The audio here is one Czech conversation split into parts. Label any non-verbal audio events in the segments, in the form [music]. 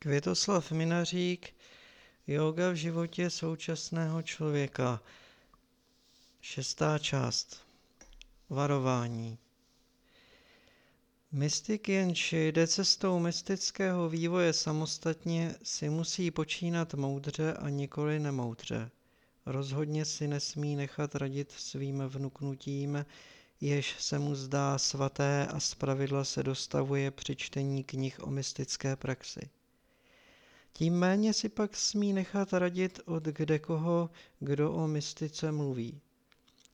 Květoslav Minařík, Yoga v životě současného člověka. Šestá část. Varování. Mystik jenž jde cestou mystického vývoje samostatně, si musí počínat moudře a nikoli nemoudře. Rozhodně si nesmí nechat radit svým vnuknutím, jež se mu zdá svaté a zpravidla se dostavuje při čtení knih o mystické praxi. Tím méně si pak smí nechat radit od kdekoho, kdo o mystice mluví.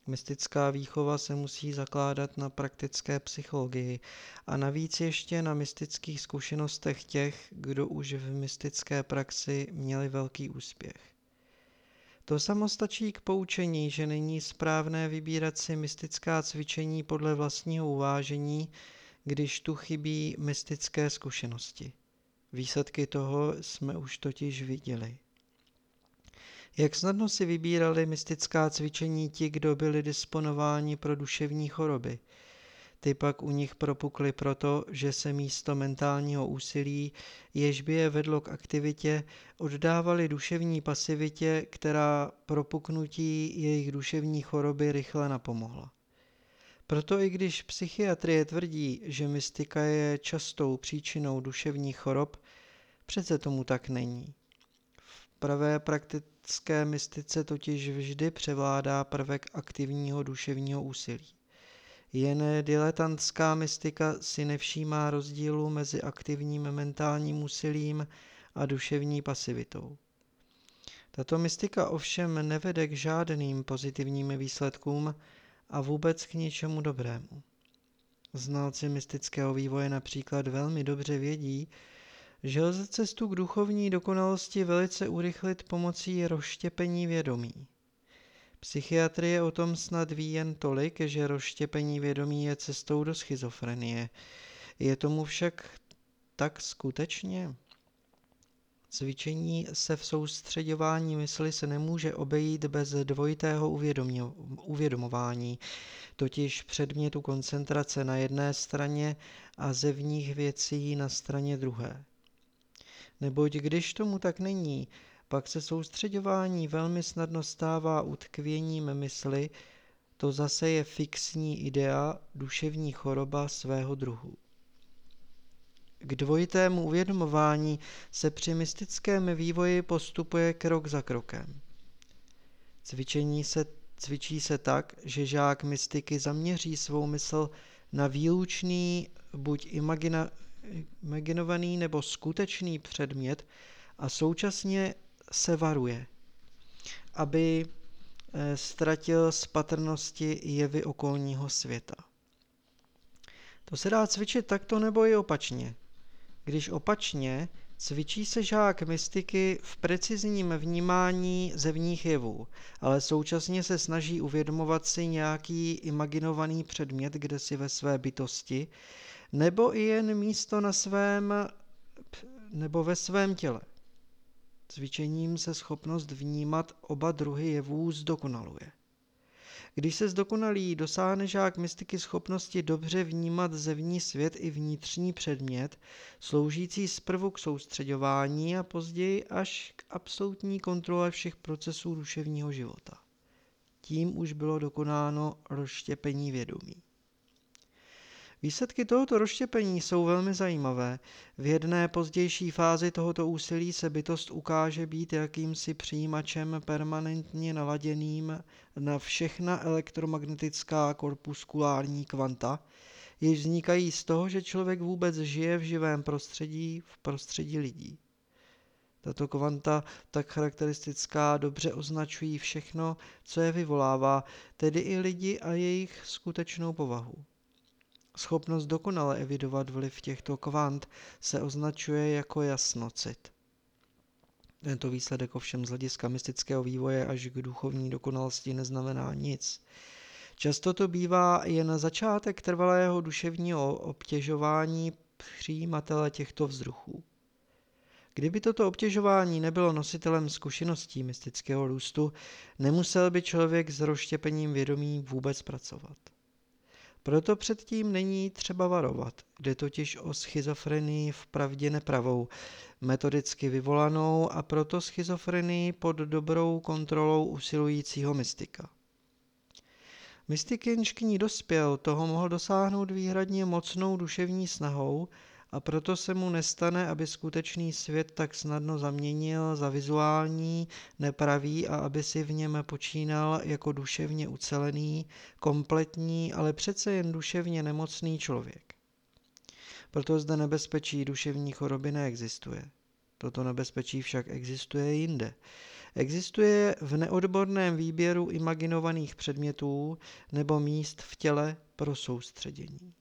Mystická výchova se musí zakládat na praktické psychologii a navíc ještě na mystických zkušenostech těch, kdo už v mystické praxi měli velký úspěch. To samo stačí k poučení, že není správné vybírat si mystická cvičení podle vlastního uvážení, když tu chybí mystické zkušenosti. Výsledky toho jsme už totiž viděli. Jak snadno si vybírali mystická cvičení ti, kdo byli disponováni pro duševní choroby. Ty pak u nich propukly proto, že se místo mentálního úsilí, jež by je vedlo k aktivitě, oddávali duševní pasivitě, která propuknutí jejich duševní choroby rychle napomohla. Proto i když psychiatrie tvrdí, že mystika je častou příčinou duševních chorob, přece tomu tak není. V pravé praktické mystice totiž vždy převládá prvek aktivního duševního úsilí. Jen diletantská mystika si nevšímá rozdílu mezi aktivním mentálním úsilím a duševní pasivitou. Tato mystika ovšem nevede k žádným pozitivním výsledkům, a vůbec k ničemu dobrému. Znalci mystického vývoje například velmi dobře vědí, že lze cestu k duchovní dokonalosti velice urychlit pomocí rozštěpení vědomí. Psychiatrie o tom snad ví jen tolik, že rozštěpení vědomí je cestou do schizofrenie. Je tomu však tak skutečně? Cvičení se v soustředování mysli se nemůže obejít bez dvojitého uvědomování, totiž předmětu koncentrace na jedné straně a zevních věcí na straně druhé. Neboť když tomu tak není, pak se soustředování velmi snadno stává utkvěním mysli, to zase je fixní idea, duševní choroba svého druhu. K dvojitému uvědomování se při mystickém vývoji postupuje krok za krokem. Cvičení se, cvičí se tak, že žák mystiky zaměří svou mysl na výlučný, buď imagina, imaginovaný nebo skutečný předmět a současně se varuje, aby eh, ztratil z patrnosti jevy okolního světa. To se dá cvičit takto nebo i opačně. Když opačně, cvičí se žák mystiky v precizním vnímání zevních jevů, ale současně se snaží uvědomovat si nějaký imaginovaný předmět kde si ve své bytosti, nebo i jen místo na svém nebo ve svém těle. Cvičením se schopnost vnímat oba druhy jevů zdokonaluje. Když se zdokonalí, dosáhne žák mystiky schopnosti dobře vnímat zevní svět i vnitřní předmět, sloužící zprvu k soustředování a později až k absolutní kontrole všech procesů duševního života. Tím už bylo dokonáno rozštěpení vědomí. Výsledky tohoto rozštěpení jsou velmi zajímavé. V jedné pozdější fázi tohoto úsilí se bytost ukáže být jakýmsi přijímačem permanentně naladěným na všechna elektromagnetická korpuskulární kvanta, jež vznikají z toho, že člověk vůbec žije v živém prostředí, v prostředí lidí. Tato kvanta, tak charakteristická, dobře označují všechno, co je vyvolává, tedy i lidi a jejich skutečnou povahu. Schopnost dokonale evidovat vliv těchto kvant se označuje jako jasnocit. Tento výsledek ovšem z hlediska mystického vývoje až k duchovní dokonalosti neznamená nic. Často to bývá jen začátek trvalého duševního obtěžování přijímatele těchto vzruchů. Kdyby toto obtěžování nebylo nositelem zkušeností mystického růstu, nemusel by člověk s rozštěpením vědomí vůbec pracovat. Proto předtím není třeba varovat. Jde totiž o schizofrenii vpravdě nepravou, metodicky vyvolanou a proto schizofrenii pod dobrou kontrolou usilujícího mystika. Mystik jenž k ní dospěl, toho mohl dosáhnout výhradně mocnou duševní snahou a proto se mu nestane, aby skutečný svět tak snadno zaměnil za vizuální, nepravý a aby si v něm počínal jako duševně ucelený, kompletní, ale přece jen duševně nemocný člověk. Proto zde nebezpečí duševní choroby neexistuje. Toto nebezpečí však existuje jinde. Existuje v neodborném výběru imaginovaných předmětů nebo míst v těle pro soustředění.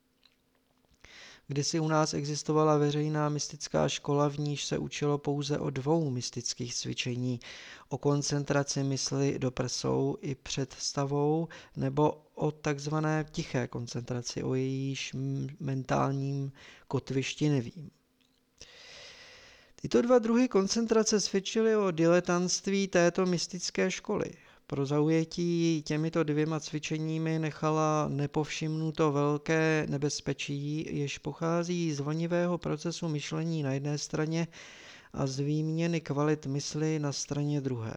Kdysi u nás existovala veřejná mystická škola, v níž se učilo pouze o dvou mystických cvičení, o koncentraci mysli do prsou i představou nebo o takzvané tiché koncentraci, o jejíž mentálním kotvišti nevím. Tyto dva druhy koncentrace svědčily o diletantství této mystické školy. Pro zaujetí těmito dvěma cvičeními nechala nepovšimnuto velké nebezpečí, jež pochází z vonivého procesu myšlení na jedné straně a z výměny kvalit mysli na straně druhé.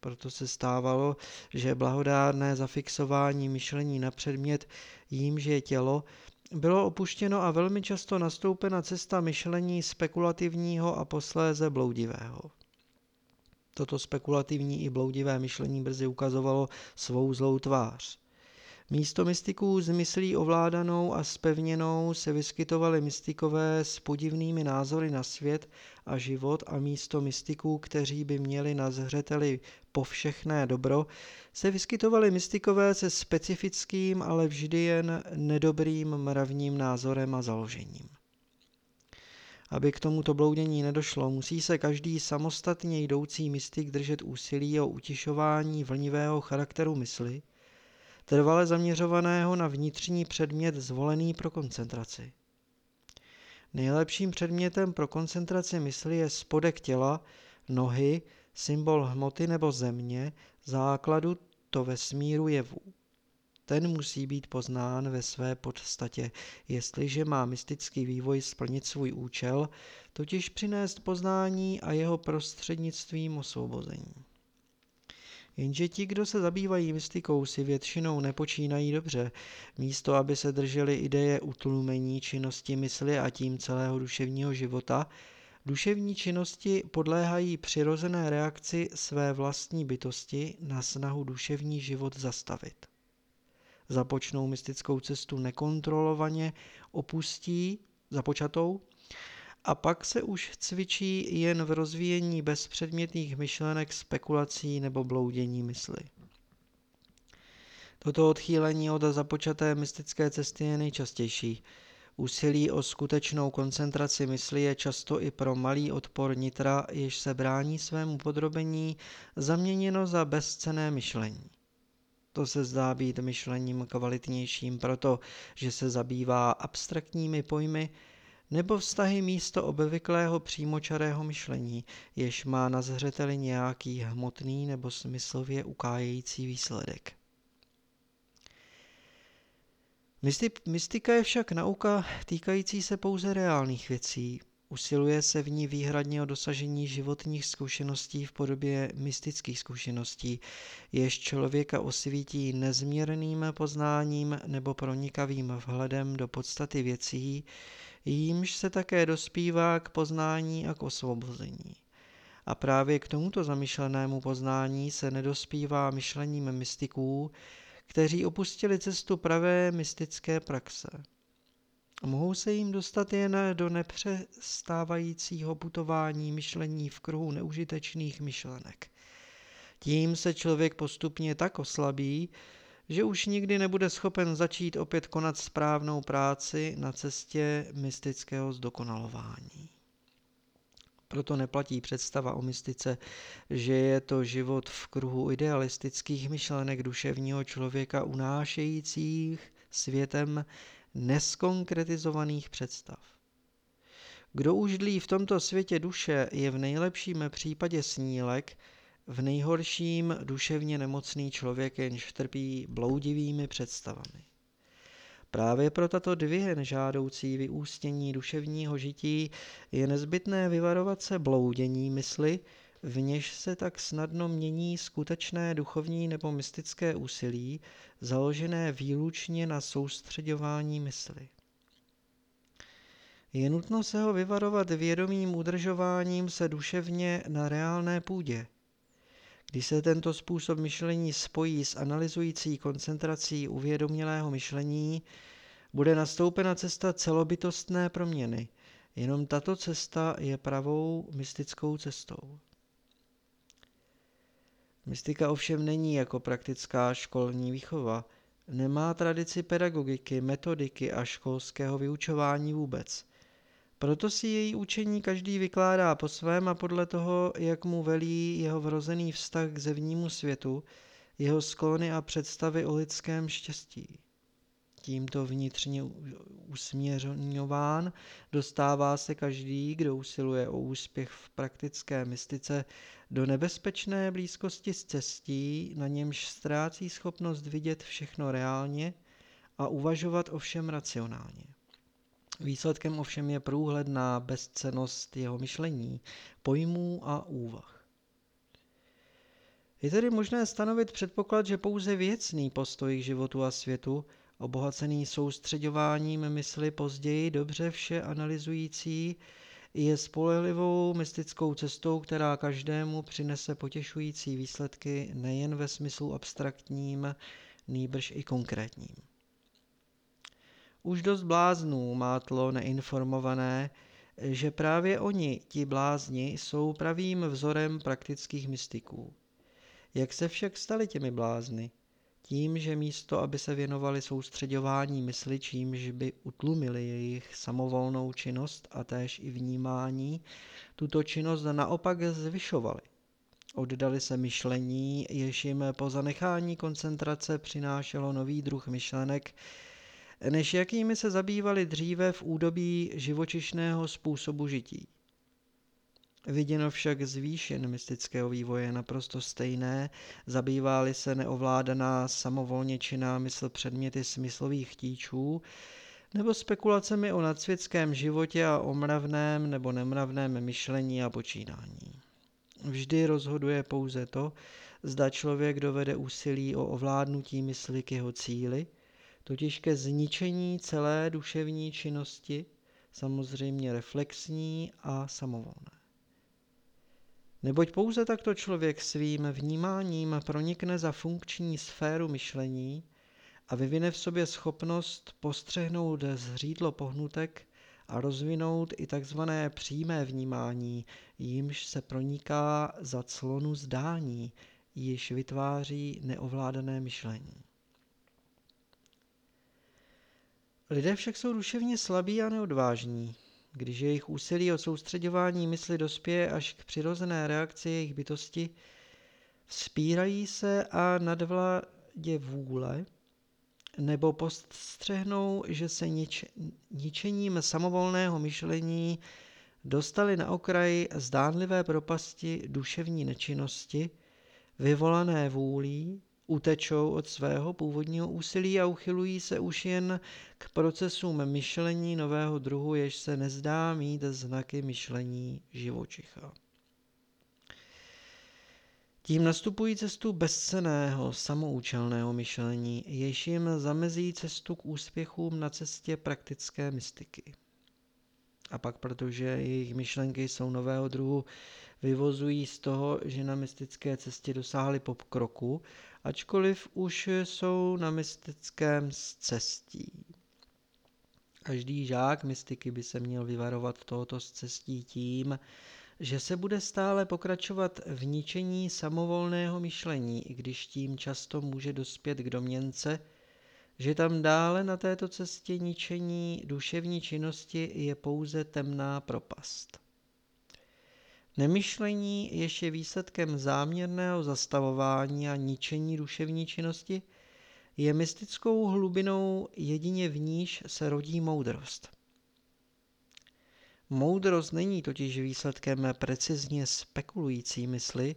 Proto se stávalo, že blahodárné zafixování myšlení na předmět, jímž je tělo, bylo opuštěno a velmi často nastoupena cesta myšlení spekulativního a posléze bloudivého. Toto spekulativní i bloudivé myšlení brzy ukazovalo svou zlou tvář. Místo mystiků s myslí ovládanou a spevněnou se vyskytovali mystikové s podivnými názory na svět a život a místo mystiků, kteří by měli na zřeteli povšechné dobro, se vyskytovali mystikové se specifickým, ale vždy jen nedobrým mravním názorem a založením. Aby k tomuto bloudění nedošlo, musí se každý samostatně jdoucí mystik držet úsilí o utišování vlnivého charakteru mysli, trvale zaměřovaného na vnitřní předmět zvolený pro koncentraci. Nejlepším předmětem pro koncentraci mysli je spodek těla, nohy, symbol hmoty nebo země, základu to vesmíru jevů. Ten musí být poznán ve své podstatě, jestliže má mystický vývoj splnit svůj účel, totiž přinést poznání a jeho prostřednictvím osvobození. Jenže ti, kdo se zabývají mystikou, si většinou nepočínají dobře. Místo, aby se drželi ideje utlumení činnosti mysli a tím celého duševního života, duševní činnosti podléhají přirozené reakci své vlastní bytosti na snahu duševní život zastavit. Započnou mystickou cestu nekontrolovaně, opustí započatou a pak se už cvičí jen v rozvíjení bezpředmětných myšlenek, spekulací nebo bloudění mysli. Toto odchýlení od započaté mystické cesty je nejčastější. Úsilí o skutečnou koncentraci mysli je často i pro malý odpor nitra, jež se brání svému podrobení, zaměněno za bezcené myšlení. To se zdá být myšlením kvalitnějším proto, že se zabývá abstraktními pojmy, nebo vztahy místo obvyklého přímočarého myšlení, jež má na zřeteli nějaký hmotný nebo smyslově ukájející výsledek. Mystika je však nauka týkající se pouze reálných věcí. Usiluje se v ní výhradně o dosažení životních zkušeností v podobě mystických zkušeností, jež člověka osvítí nezměrným poznáním nebo pronikavým vhledem do podstaty věcí, jímž se také dospívá k poznání a k osvobození. A právě k tomuto zamýšlenému poznání se nedospívá myšlením mystiků, kteří opustili cestu pravé mystické praxe. Mohou se jim dostat jen do nepřestávajícího putování myšlení v kruhu neužitečných myšlenek. Tím se člověk postupně tak oslabí, že už nikdy nebude schopen začít opět konat správnou práci na cestě mystického zdokonalování. Proto neplatí představa o mystice, že je to život v kruhu idealistických myšlenek duševního člověka unášejících světem neskonkretizovaných představ. Kdo už dlí v tomto světě duše, je v nejlepším případě snílek, v nejhorším duševně nemocný člověk jenž trpí bloudivými představami. Právě pro tato dvě nežádoucí vyústění duševního žití je nezbytné vyvarovat se bloudění mysli, v něž se tak snadno mění skutečné duchovní nebo mystické úsilí, založené výlučně na soustředování mysli. Je nutno se ho vyvarovat vědomým udržováním se duševně na reálné půdě. Když se tento způsob myšlení spojí s analyzující koncentrací uvědomělého myšlení, bude nastoupena cesta celobytostné proměny. Jenom tato cesta je pravou mystickou cestou. Mystika ovšem není jako praktická školní výchova. Nemá tradici pedagogiky, metodiky a školského vyučování vůbec. Proto si její učení každý vykládá po svém a podle toho, jak mu velí jeho vrozený vztah k zevnímu světu, jeho sklony a představy o lidském štěstí. Tímto vnitřně usměřován dostává se každý, kdo usiluje o úspěch v praktické mystice, do nebezpečné blízkosti s cestí, na němž ztrácí schopnost vidět všechno reálně a uvažovat o všem racionálně. Výsledkem ovšem je průhledná bezcenost jeho myšlení, pojmů a úvah. Je tedy možné stanovit předpoklad, že pouze věcný postoj k životu a světu, obohacený soustředováním mysli později dobře vše analyzující, je spolehlivou mystickou cestou, která každému přinese potěšující výsledky nejen ve smyslu abstraktním, nýbrž i konkrétním. Už dost bláznů mátlo neinformované, že právě oni, ti blázni, jsou pravým vzorem praktických mystiků. Jak se však stali těmi blázny? Tím, že místo, aby se věnovali soustředování mysli, čímž by utlumili jejich samovolnou činnost a též i vnímání, tuto činnost naopak zvyšovali. Oddali se myšlení, jež jim po zanechání koncentrace přinášelo nový druh myšlenek, než jakými se zabývali dříve v údobí živočišného způsobu žití. Viděno však z výšin mystického vývoje je naprosto stejné, zabývali se neovládaná samovolně činná mysl předměty smyslových chtíčů, nebo spekulacemi o nadsvětském životě a o mravném nebo nemravném myšlení a počínání. Vždy rozhoduje pouze to, zda člověk dovede úsilí o ovládnutí mysli k jeho cíli, totiž ke zničení celé duševní činnosti, samozřejmě reflexní a samovolné. Neboť pouze takto člověk svým vnímáním pronikne za funkční sféru myšlení a vyvine v sobě schopnost postřehnout zřídlo pohnutek a rozvinout i takzvané přímé vnímání, jímž se proniká za clonu zdání, již vytváří neovládané myšlení. Lidé však jsou duševně slabí a neodvážní. Když jejich úsilí o soustředování mysli dospěje až k přirozené reakci jejich bytosti, vzpírají se a nadvládě vůle, nebo postřehnou, že se nič, ničením samovolného myšlení dostali na okraj zdánlivé propasti duševní nečinnosti, vyvolané vůlí, utečou od svého původního úsilí a uchylují se už jen k procesům myšlení nového druhu, jež se nezdá mít znaky myšlení živočicha. Tím nastupují cestu bezceného, samoučelného myšlení, jež jim zamezí cestu k úspěchům na cestě praktické mystiky. A pak, protože jejich myšlenky jsou nového druhu, vyvozují z toho, že na mystické cestě dosáhli pokroku ačkoliv už jsou na mystickém cestí. Každý žák mystiky by se měl vyvarovat tohoto cestí tím, že se bude stále pokračovat v ničení samovolného myšlení, i když tím často může dospět k domněnce, že tam dále na této cestě ničení duševní činnosti je pouze temná propast. Nemyšlení, jež je výsledkem záměrného zastavování a ničení duševní činnosti, je mystickou hlubinou jedině v níž se rodí moudrost. Moudrost není totiž výsledkem precizně spekulující mysli,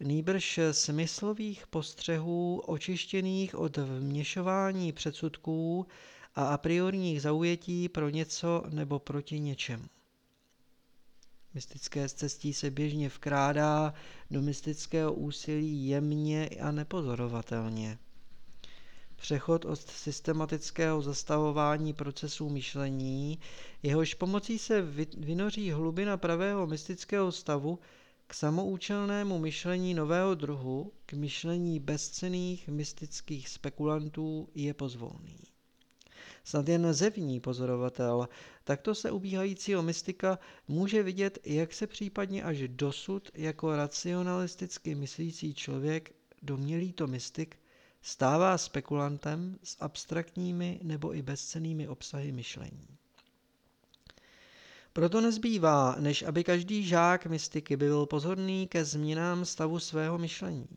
nýbrž smyslových postřehů očištěných od vměšování předsudků a a priorních zaujetí pro něco nebo proti něčemu. Mystické cestí se běžně vkrádá do mystického úsilí jemně a nepozorovatelně. Přechod od systematického zastavování procesů myšlení, jehož pomocí se vynoří hlubina pravého mystického stavu, k samoučelnému myšlení nového druhu, k myšlení bezcených mystických spekulantů je pozvolný. Snad jen zevní pozorovatel takto se ubíhajícího mystika může vidět, jak se případně až dosud jako racionalisticky myslící člověk, domělý to mystik, stává spekulantem s abstraktními nebo i bezcenými obsahy myšlení. Proto nezbývá, než aby každý žák mystiky byl pozorný ke změnám stavu svého myšlení.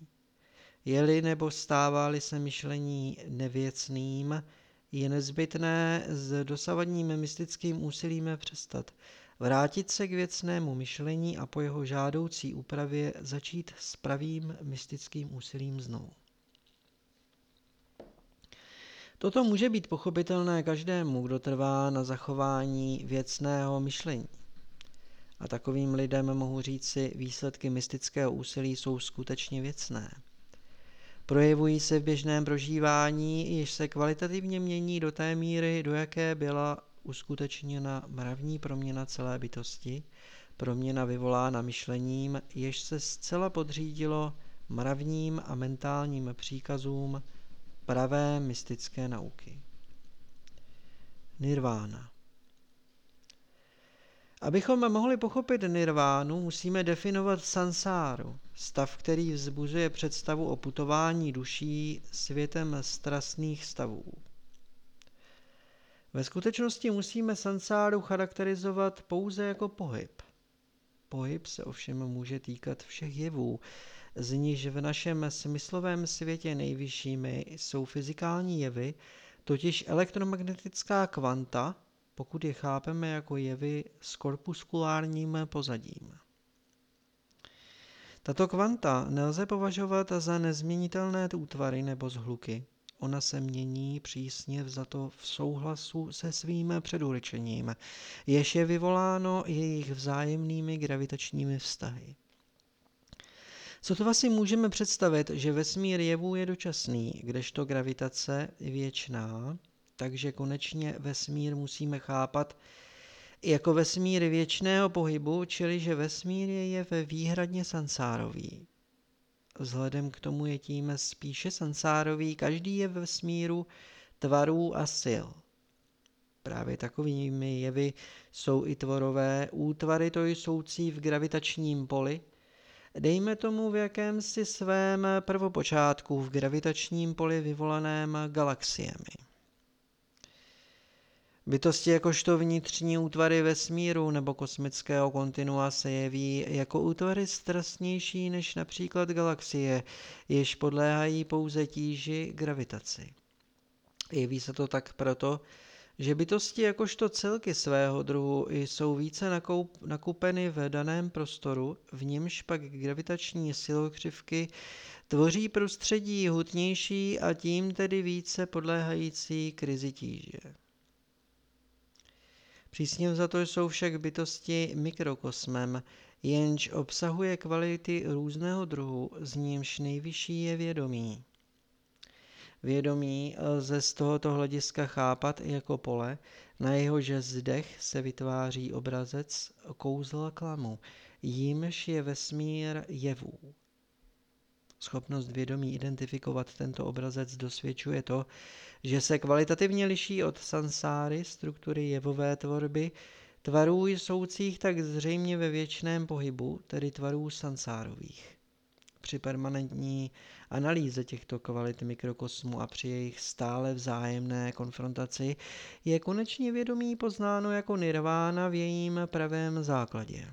Je-li nebo stává-li se myšlení nevěcným, je nezbytné s dosavadním mystickým úsilím přestat, vrátit se k věcnému myšlení a po jeho žádoucí úpravě začít s pravým mystickým úsilím znovu. Toto může být pochopitelné každému, kdo trvá na zachování věcného myšlení. A takovým lidem mohu říci, výsledky mystického úsilí jsou skutečně věcné. Projevují se v běžném prožívání, jež se kvalitativně mění do té míry, do jaké byla uskutečněna mravní proměna celé bytosti, proměna vyvolána myšlením, jež se zcela podřídilo mravním a mentálním příkazům pravé mystické nauky. Nirvána Abychom mohli pochopit nirvánu, musíme definovat sansáru, stav, který vzbuzuje představu o putování duší světem strastných stavů. Ve skutečnosti musíme sansáru charakterizovat pouze jako pohyb. Pohyb se ovšem může týkat všech jevů, z níž v našem smyslovém světě nejvyššími jsou fyzikální jevy, totiž elektromagnetická kvanta, pokud je chápeme jako jevy s korpuskulárním pozadím. Tato kvanta nelze považovat za nezměnitelné útvary nebo zhluky. Ona se mění přísně vzato v souhlasu se svým předurčením, jež je vyvoláno jejich vzájemnými gravitačními vztahy. Co to si můžeme představit, že vesmír jevů je dočasný, kdežto gravitace je věčná, takže konečně vesmír musíme chápat jako vesmír věčného pohybu, čili že vesmír je jev výhradně sansárový. Vzhledem k tomu je tím spíše sansárový každý je ve vesmíru tvarů a sil. Právě takovými jevy jsou i tvorové útvary to jsoucí v gravitačním poli, dejme tomu v jakémsi svém prvopočátku v gravitačním poli vyvolaném galaxiemi. Bytosti jakožto vnitřní útvary vesmíru nebo kosmického kontinua se jeví jako útvary strastnější než například galaxie, jež podléhají pouze tíži gravitaci. Jeví se to tak proto, že bytosti jakožto celky svého druhu jsou více nakoup, nakupeny v daném prostoru, v němž pak gravitační silokřivky tvoří prostředí hutnější a tím tedy více podléhající krizi tíže. Přísně za to jsou však bytosti mikrokosmem, jenž obsahuje kvality různého druhu, z nímž nejvyšší je vědomí. Vědomí lze z tohoto hlediska chápat jako pole, na jehož zdech se vytváří obrazec kouzla klamu, jímž je vesmír jevů. Schopnost vědomí identifikovat tento obrazec dosvědčuje to, že se kvalitativně liší od sansáry, struktury jevové tvorby, tvarů jsoucích tak zřejmě ve věčném pohybu, tedy tvarů sansárových. Při permanentní analýze těchto kvalit mikrokosmu a při jejich stále vzájemné konfrontaci je konečně vědomí poznáno jako nirvána v jejím pravém základě.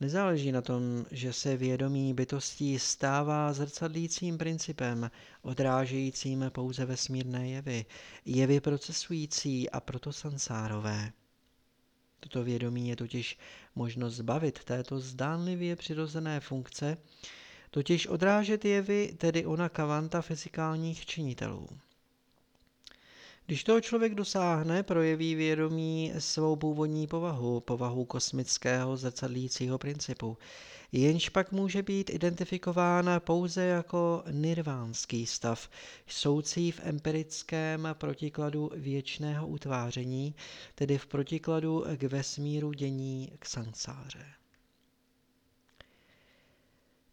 Nezáleží na tom, že se vědomí bytostí stává zrcadlícím principem, odrážejícím pouze vesmírné jevy, jevy procesující a proto sansárové. Toto vědomí je totiž možnost zbavit této zdánlivě přirozené funkce, totiž odrážet jevy, tedy ona kavanta fyzikálních činitelů. Když toho člověk dosáhne, projeví vědomí svou původní povahu, povahu kosmického zrcadlícího principu, jenž pak může být identifikována pouze jako nirvánský stav, soucí v empirickém protikladu věčného utváření, tedy v protikladu k vesmíru dění k sansáře.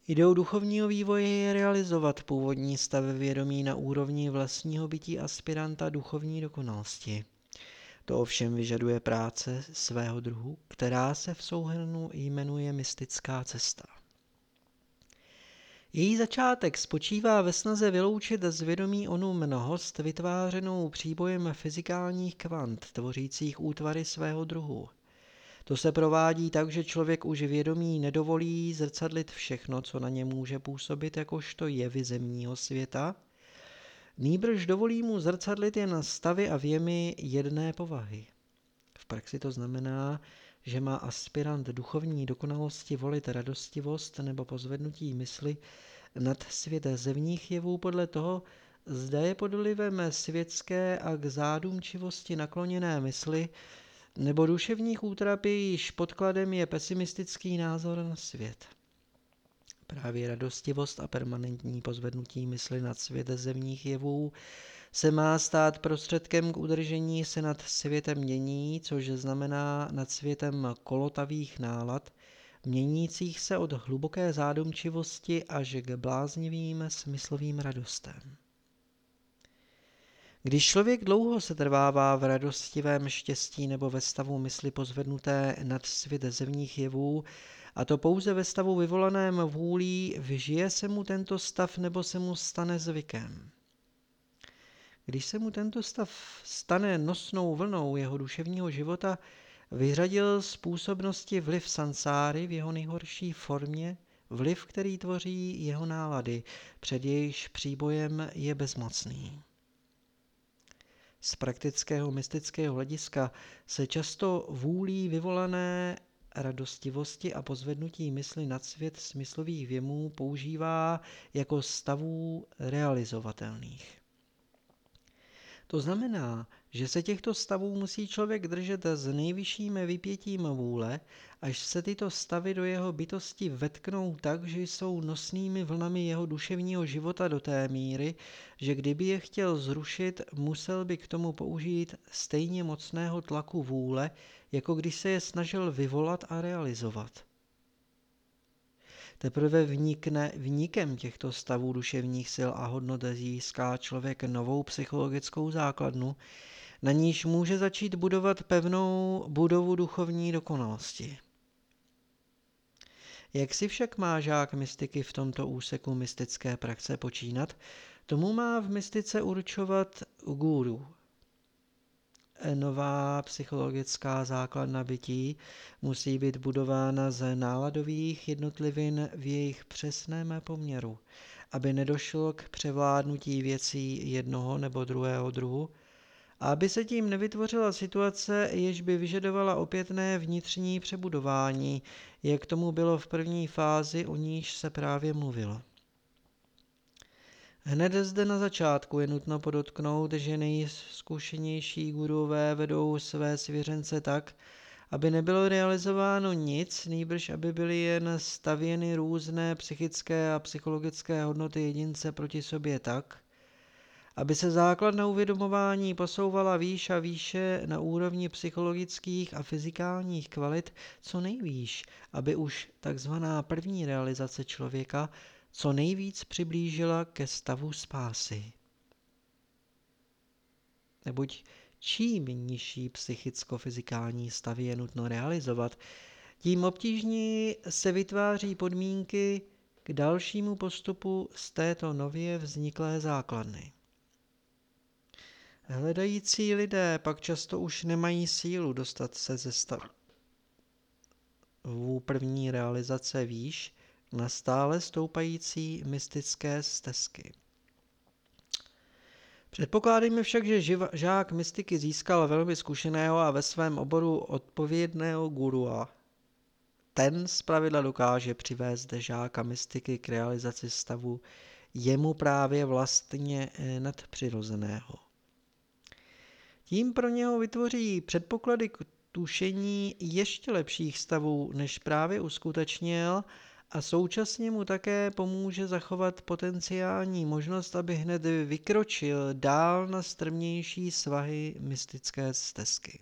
Ideou duchovního vývoje je realizovat původní stav vědomí na úrovni vlastního bytí aspiranta duchovní dokonalosti. To ovšem vyžaduje práce svého druhu, která se v souhrnu jmenuje mystická cesta. Její začátek spočívá ve snaze vyloučit z vědomí onu mnohost vytvářenou příbojem fyzikálních kvant, tvořících útvary svého druhu – to se provádí tak, že člověk už vědomí nedovolí zrcadlit všechno, co na ně může působit jakožto jevy zemního světa, nýbrž dovolí mu zrcadlit jen stavy a věmy jedné povahy. V praxi to znamená, že má aspirant duchovní dokonalosti volit radostivost nebo pozvednutí mysli nad svět zemních jevů podle toho, zda je pod vlivem světské a k zádumčivosti nakloněné mysli nebo duševních útrap, již podkladem je pesimistický názor na svět. Právě radostivost a permanentní pozvednutí mysli nad svět zemních jevů se má stát prostředkem k udržení se nad světem mění, což znamená nad světem kolotavých nálad, měnících se od hluboké zádomčivosti až k bláznivým smyslovým radostem. Když člověk dlouho se trvává v radostivém štěstí nebo ve stavu mysli pozvednuté nad svět zemních jevů, a to pouze ve stavu vyvolaném vůlí, vyžije se mu tento stav nebo se mu stane zvykem. Když se mu tento stav stane nosnou vlnou jeho duševního života, vyřadil z působnosti vliv sansáry v jeho nejhorší formě, vliv, který tvoří jeho nálady, před jejíž příbojem je bezmocný. Z praktického mystického hlediska se často vůlí vyvolané radostivosti a pozvednutí mysli nad svět smyslových věmů používá jako stavů realizovatelných. To znamená, že se těchto stavů musí člověk držet s nejvyšším vypětím vůle, až se tyto stavy do jeho bytosti vetknou tak, že jsou nosnými vlnami jeho duševního života do té míry, že kdyby je chtěl zrušit, musel by k tomu použít stejně mocného tlaku vůle, jako když se je snažil vyvolat a realizovat. Teprve vnikne vnikem těchto stavů duševních sil a hodnot získá člověk novou psychologickou základnu, na níž může začít budovat pevnou budovu duchovní dokonalosti. Jak si však má žák mystiky v tomto úseku mystické praxe počínat, tomu má v mystice určovat guru, nová psychologická základna bytí musí být budována z náladových jednotlivin v jejich přesném poměru, aby nedošlo k převládnutí věcí jednoho nebo druhého druhu, a aby se tím nevytvořila situace, jež by vyžadovala opětné vnitřní přebudování, jak tomu bylo v první fázi, o níž se právě mluvilo. Hned zde na začátku je nutno podotknout, že nejzkušenější gurové vedou své svěřence tak, aby nebylo realizováno nic, nýbrž aby byly jen stavěny různé psychické a psychologické hodnoty jedince proti sobě tak, aby se základna uvědomování posouvala výš a výše na úrovni psychologických a fyzikálních kvalit co nejvýš, aby už takzvaná první realizace člověka co nejvíc přiblížila ke stavu spásy. Neboť čím nižší psychicko-fyzikální stavy je nutno realizovat, tím obtížněji se vytváří podmínky k dalšímu postupu z této nově vzniklé základny. Hledající lidé pak často už nemají sílu dostat se ze stavu první realizace výš, na stále stoupající mystické stezky. Předpokládejme však, že žák mystiky získal velmi zkušeného a ve svém oboru odpovědného gurua. Ten zpravidla dokáže přivést žáka mystiky k realizaci stavu jemu právě vlastně eh, nadpřirozeného. Tím pro něho vytvoří předpoklady k tušení ještě lepších stavů, než právě uskutečnil a současně mu také pomůže zachovat potenciální možnost, aby hned vykročil dál na strmější svahy mystické stezky.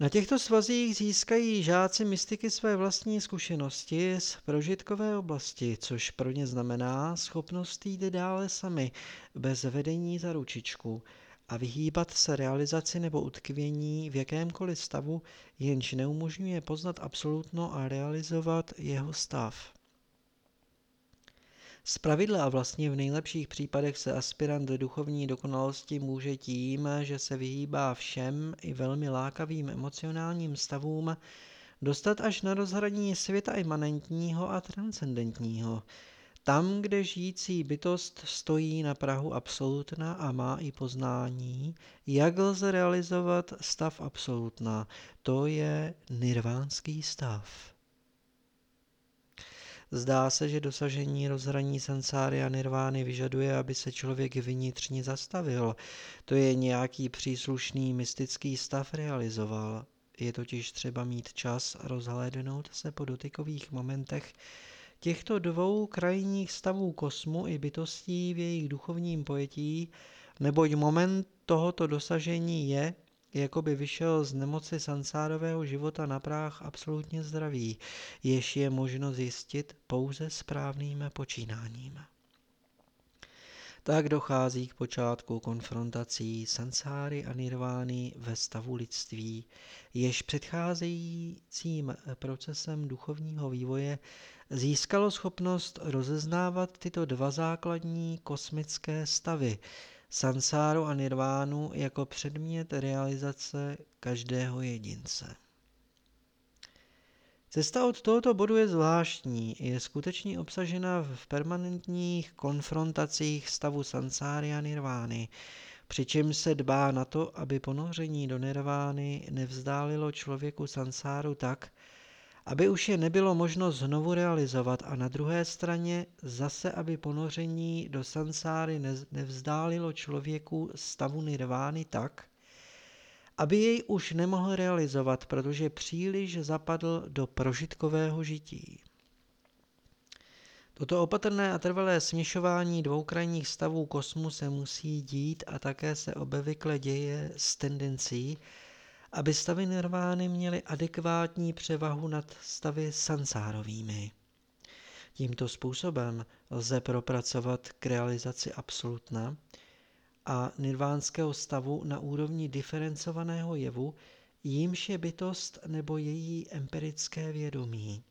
Na těchto svazích získají žáci mystiky své vlastní zkušenosti z prožitkové oblasti, což pro ně znamená schopnost jít dále sami, bez vedení za ručičku a vyhýbat se realizaci nebo utkvění v jakémkoliv stavu, jenž neumožňuje poznat absolutno a realizovat jeho stav. Z pravidla a vlastně v nejlepších případech se aspirant duchovní dokonalosti může tím, že se vyhýbá všem i velmi lákavým emocionálním stavům, dostat až na rozhraní světa imanentního a transcendentního. Tam, kde žijící bytost stojí na Prahu absolutna a má i poznání, jak lze realizovat stav absolutna, to je nirvánský stav. Zdá se, že dosažení rozhraní sansáry a nirvány vyžaduje, aby se člověk vnitřně zastavil. To je nějaký příslušný mystický stav realizoval. Je totiž třeba mít čas rozhlédnout se po dotykových momentech těchto dvou krajních stavů kosmu i bytostí v jejich duchovním pojetí, neboť moment tohoto dosažení je, jako by vyšel z nemoci sansárového života na práh absolutně zdravý, jež je možno zjistit pouze správným počínáním. Tak dochází k počátku konfrontací sansáry a nirvány ve stavu lidství, jež předcházejícím procesem duchovního vývoje získalo schopnost rozeznávat tyto dva základní kosmické stavy, sansáru a nirvánu jako předmět realizace každého jedince. Cesta od tohoto bodu je zvláštní, je skutečně obsažena v permanentních konfrontacích stavu sansáry a nirvány, přičemž se dbá na to, aby ponoření do nirvány nevzdálilo člověku sansáru tak, aby už je nebylo možno znovu realizovat a na druhé straně zase, aby ponoření do sansáry nevzdálilo člověku stavu nirvány tak, aby jej už nemohl realizovat, protože příliš zapadl do prožitkového žití. Toto opatrné a trvalé směšování dvou krajních stavů kosmu se musí dít a také se obvykle děje s tendencí, aby stavy nirvány měly adekvátní převahu nad stavy sansárovými. Tímto způsobem lze propracovat k realizaci absolutna a nirvánského stavu na úrovni diferencovaného jevu, jímž je bytost nebo její empirické vědomí.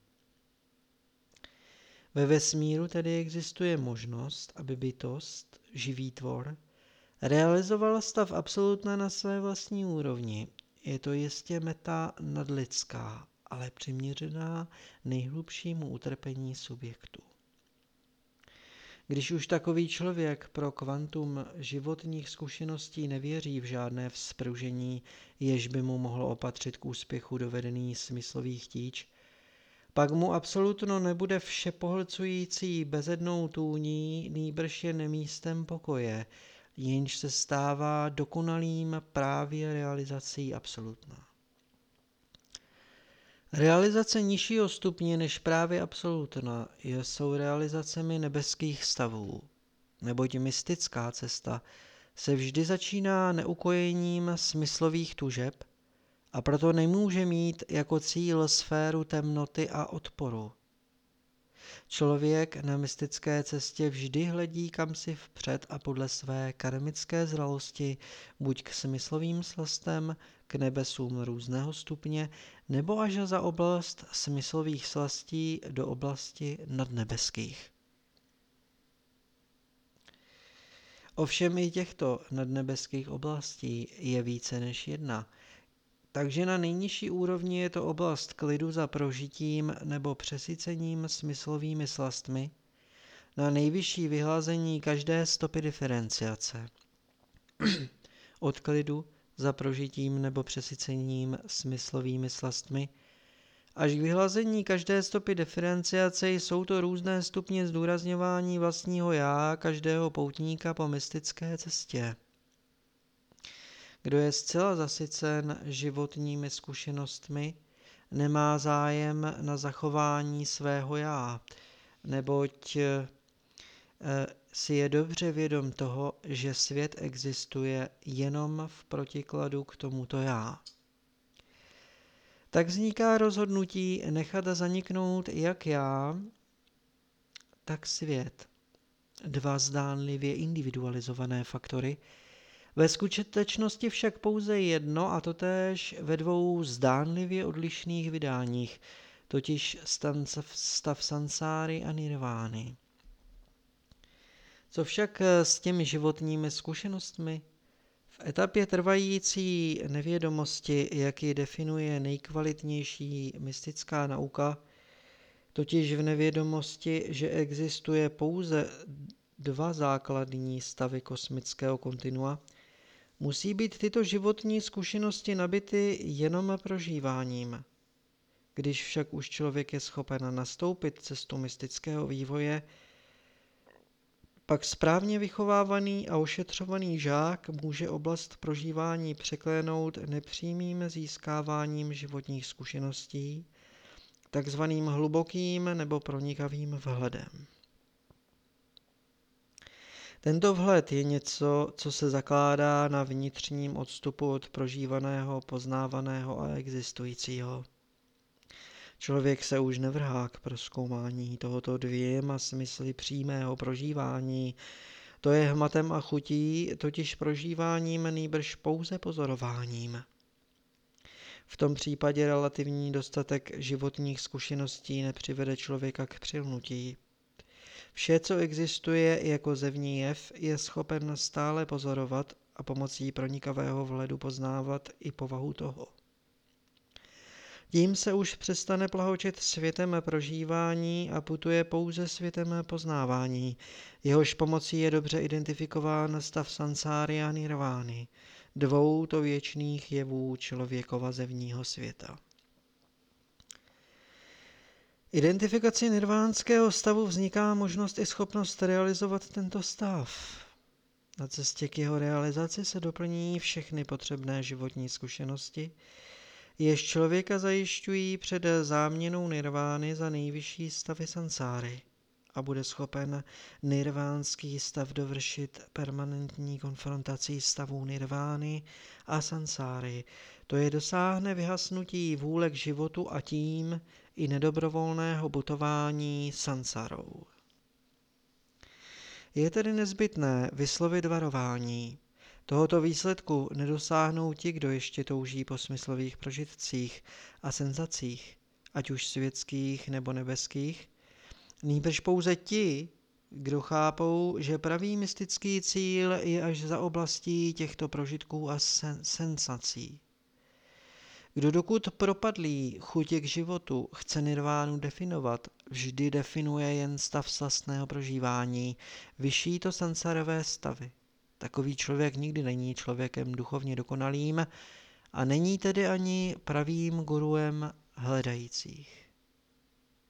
Ve vesmíru tedy existuje možnost, aby bytost, živý tvor, realizovala stav absolutna na své vlastní úrovni je to jistě meta nadlidská, ale přiměřená nejhlubšímu utrpení subjektu. Když už takový člověk pro kvantum životních zkušeností nevěří v žádné vzpružení, jež by mu mohlo opatřit k úspěchu dovedený smyslových tíč, pak mu absolutno nebude všepohlcující bezednou tůní, nýbrž je nemístem pokoje, jenž se stává dokonalým právě realizací absolutna. Realizace nižšího stupně než právě absolutna jsou realizacemi nebeských stavů, neboť mystická cesta se vždy začíná neukojením smyslových tužeb a proto nemůže mít jako cíl sféru temnoty a odporu. Člověk na mystické cestě vždy hledí kam si vpřed a podle své karmické zralosti, buď k smyslovým slastem, k nebesům různého stupně, nebo až za oblast smyslových slastí do oblasti nadnebeských. Ovšem i těchto nadnebeských oblastí je více než jedna – takže na nejnižší úrovni je to oblast klidu za prožitím nebo přesycením smyslovými slastmi, na nejvyšší vyhlazení každé stopy diferenciace. [clears throat] Od klidu za prožitím nebo přesycením smyslovými slastmi až k vyhlazení každé stopy diferenciace jsou to různé stupně zdůrazňování vlastního já každého poutníka po mystické cestě. Kdo je zcela zasycen životními zkušenostmi, nemá zájem na zachování svého já, neboť eh, si je dobře vědom toho, že svět existuje jenom v protikladu k tomuto já. Tak vzniká rozhodnutí nechat zaniknout jak já, tak svět. Dva zdánlivě individualizované faktory, ve skutečnosti však pouze jedno a totéž ve dvou zdánlivě odlišných vydáních, totiž stav sansáry a nirvány. Co však s těmi životními zkušenostmi? V etapě trvající nevědomosti, jak ji definuje nejkvalitnější mystická nauka, totiž v nevědomosti, že existuje pouze dva základní stavy kosmického kontinua, musí být tyto životní zkušenosti nabity jenom prožíváním. Když však už člověk je schopen nastoupit cestu mystického vývoje, pak správně vychovávaný a ošetřovaný žák může oblast prožívání překlénout nepřímým získáváním životních zkušeností, takzvaným hlubokým nebo pronikavým vhledem. Tento vhled je něco, co se zakládá na vnitřním odstupu od prožívaného, poznávaného a existujícího. Člověk se už nevrhá k proskoumání tohoto dvěma smysly přímého prožívání. To je hmatem a chutí, totiž prožíváním nýbrž pouze pozorováním. V tom případě relativní dostatek životních zkušeností nepřivede člověka k přilnutí. Vše, co existuje jako zevní jev, je schopen stále pozorovat a pomocí pronikavého vhledu poznávat i povahu toho. Tím se už přestane plahočit světem prožívání a putuje pouze světem poznávání. Jehož pomocí je dobře identifikován stav sansáry a nirvány, dvou to věčných jevů člověkova zevního světa. Identifikaci nirvánského stavu vzniká možnost i schopnost realizovat tento stav. Na cestě k jeho realizaci se doplní všechny potřebné životní zkušenosti, jež člověka zajišťují před záměnou nirvány za nejvyšší stavy sansáry a bude schopen nirvánský stav dovršit permanentní konfrontací stavů nirvány a sansáry. To je dosáhne vyhasnutí vůle k životu a tím i nedobrovolného butování sansarou. Je tedy nezbytné vyslovit varování, Tohoto výsledku nedosáhnou ti, kdo ještě touží po smyslových prožitcích a senzacích, ať už světských nebo nebeských, nýbrž pouze ti, kdo chápou, že pravý mystický cíl je až za oblastí těchto prožitků a sen- sensací. Kdo dokud propadlý chutě k životu chce nirvánu definovat, vždy definuje jen stav slastného prožívání, vyšší to sansarové stavy. Takový člověk nikdy není člověkem duchovně dokonalým a není tedy ani pravým guruem hledajících.